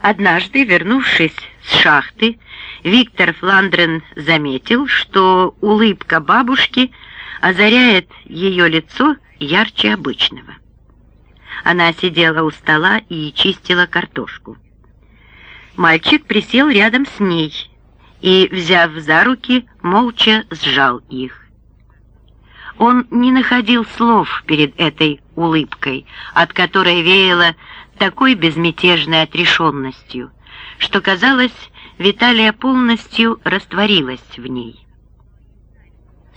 Однажды, вернувшись с шахты, Виктор Фландрен заметил, что улыбка бабушки озаряет ее лицо ярче обычного. Она сидела у стола и чистила картошку. Мальчик присел рядом с ней и, взяв за руки, молча сжал их. Он не находил слов перед этой улыбкой, от которой веяло такой безмятежной отрешенностью, что, казалось, Виталия полностью растворилась в ней.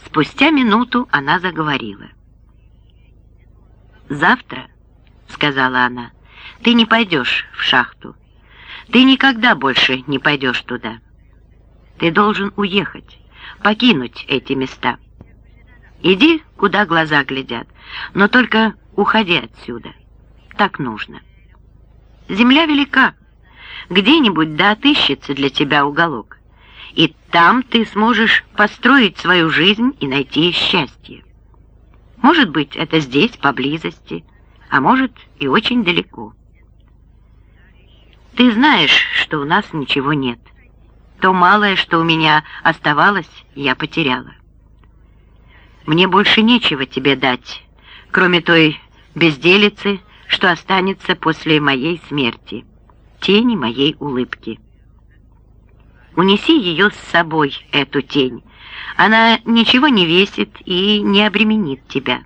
Спустя минуту она заговорила. «Завтра, — сказала она, — ты не пойдешь в шахту. Ты никогда больше не пойдешь туда. Ты должен уехать, покинуть эти места. Иди, куда глаза глядят, но только уходи отсюда. Так нужно». Земля велика. Где-нибудь да отыщется для тебя уголок. И там ты сможешь построить свою жизнь и найти счастье. Может быть, это здесь, поблизости, а может и очень далеко. Ты знаешь, что у нас ничего нет. То малое, что у меня оставалось, я потеряла. Мне больше нечего тебе дать, кроме той безделицы, что останется после моей смерти, тени моей улыбки. Унеси ее с собой, эту тень. Она ничего не весит и не обременит тебя.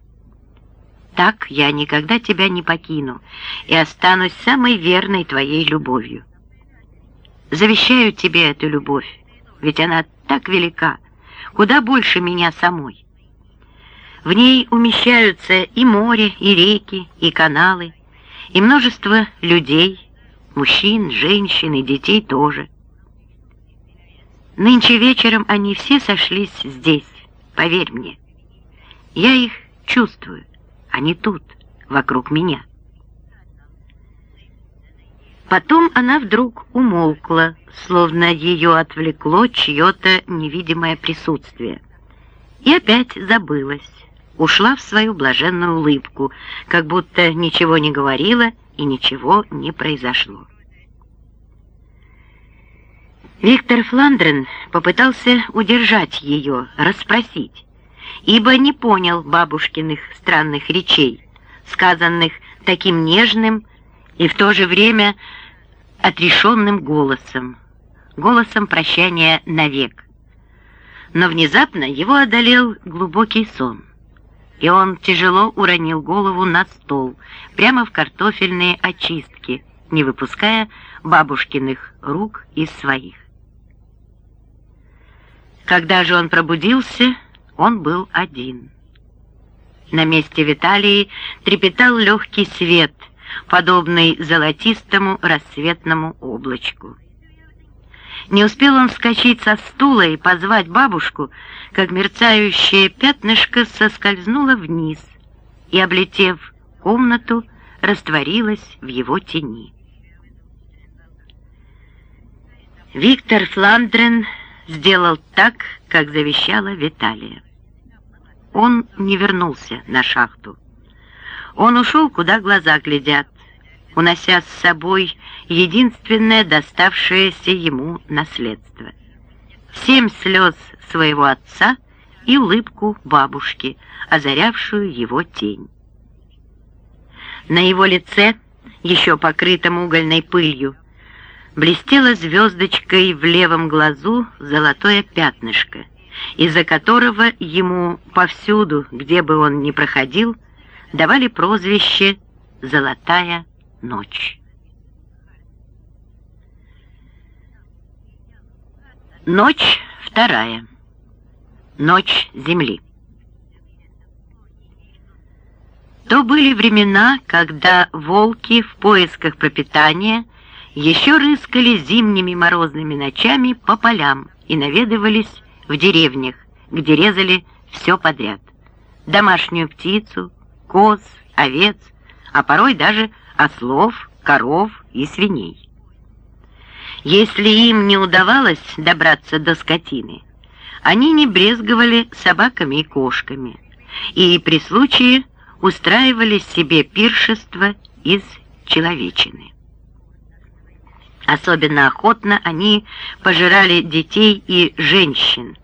Так я никогда тебя не покину и останусь самой верной твоей любовью. Завещаю тебе эту любовь, ведь она так велика, куда больше меня самой. В ней умещаются и море, и реки, и каналы, и множество людей, мужчин, женщин и детей тоже. Нынче вечером они все сошлись здесь, поверь мне. Я их чувствую, они тут, вокруг меня. Потом она вдруг умолкла, словно ее отвлекло чье-то невидимое присутствие, и опять забылась ушла в свою блаженную улыбку, как будто ничего не говорила и ничего не произошло. Виктор Фландрен попытался удержать ее, расспросить, ибо не понял бабушкиных странных речей, сказанных таким нежным и в то же время отрешенным голосом, голосом прощания навек. Но внезапно его одолел глубокий сон и он тяжело уронил голову на стол, прямо в картофельные очистки, не выпуская бабушкиных рук из своих. Когда же он пробудился, он был один. На месте Виталии трепетал легкий свет, подобный золотистому рассветному облачку. Не успел он вскочить со стула и позвать бабушку, как мерцающее пятнышко соскользнуло вниз и, облетев комнату, растворилось в его тени. Виктор Фландрен сделал так, как завещала Виталия. Он не вернулся на шахту. Он ушел, куда глаза глядят, унося с собой единственное доставшееся ему наследство. Семь слез своего отца и улыбку бабушки, озарявшую его тень. На его лице, еще покрытом угольной пылью, блестела звездочкой в левом глазу золотое пятнышко, из-за которого ему повсюду, где бы он ни проходил, давали прозвище «Золотая ночь». Ночь вторая. Ночь земли. То были времена, когда волки в поисках пропитания еще рыскали зимними морозными ночами по полям и наведывались в деревнях, где резали все подряд. Домашнюю птицу, коз, овец, а порой даже ослов, коров и свиней. Если им не удавалось добраться до скотины, они не брезговали собаками и кошками, и при случае устраивали себе пиршество из человечины. Особенно охотно они пожирали детей и женщин,